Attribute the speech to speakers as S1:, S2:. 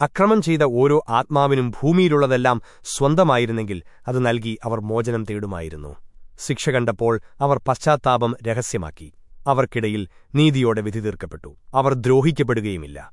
S1: അക്രമം ചെയ്ത ഓരോ ആത്മാവിനും ഭൂമിയിലുള്ളതെല്ലാം സ്വന്തമായിരുന്നെങ്കിൽ അത് നൽകി അവർ മോചനം തേടുമായിരുന്നു. ശിക്ഷ കണ്ടപ്പോൾ അവർ പശ്ചാത്താപം രഹസ്യമാക്കി. അവർക്കിടയിൽ നീതിയോടെ വിധി തീർക്കപ്പെട്ടു അവർ ദ്രോഹിക്കപ്പെടുകയുമില്ല.